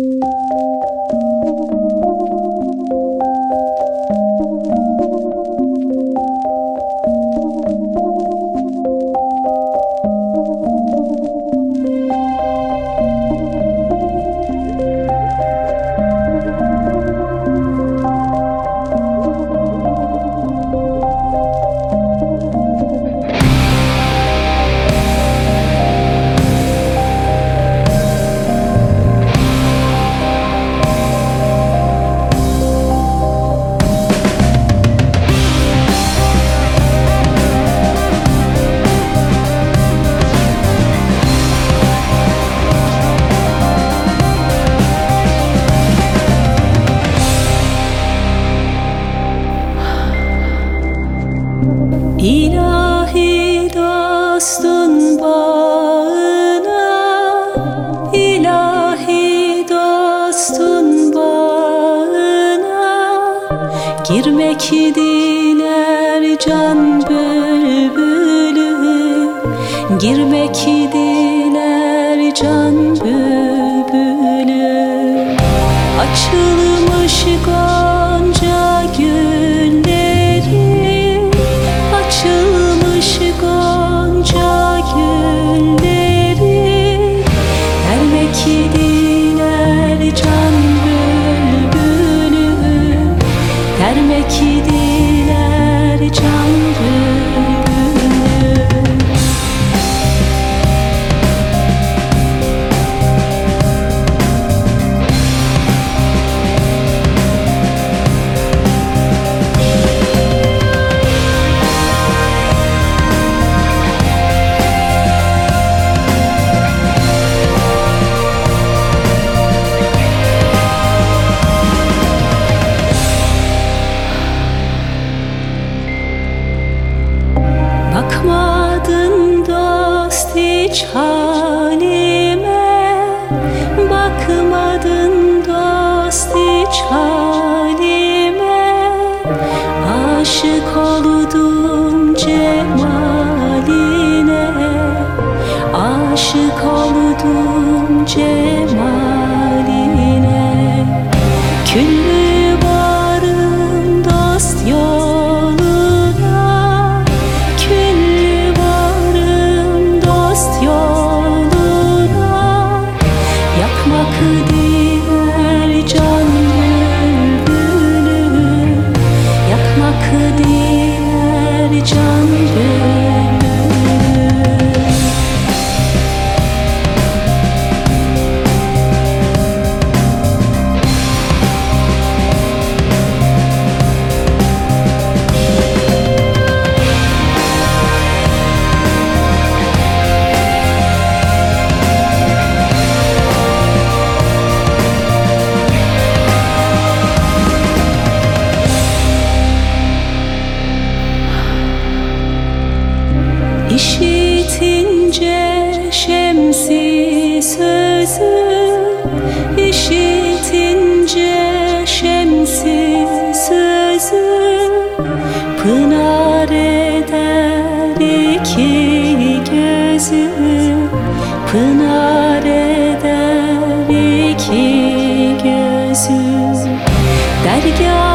Música İlahi dostun bağına ilahi dostun bağına. Girmek diler can bülbülü Girmek diler can hiç halime Bakmadın dost hiç halime. Aşık oldum cemaline Aşık oldum cemaline Yakmak diler can bülbülü İşitince İşitince şemsi sözü Pınar eder iki gözü. Pınar eder iki gözü. Dergahına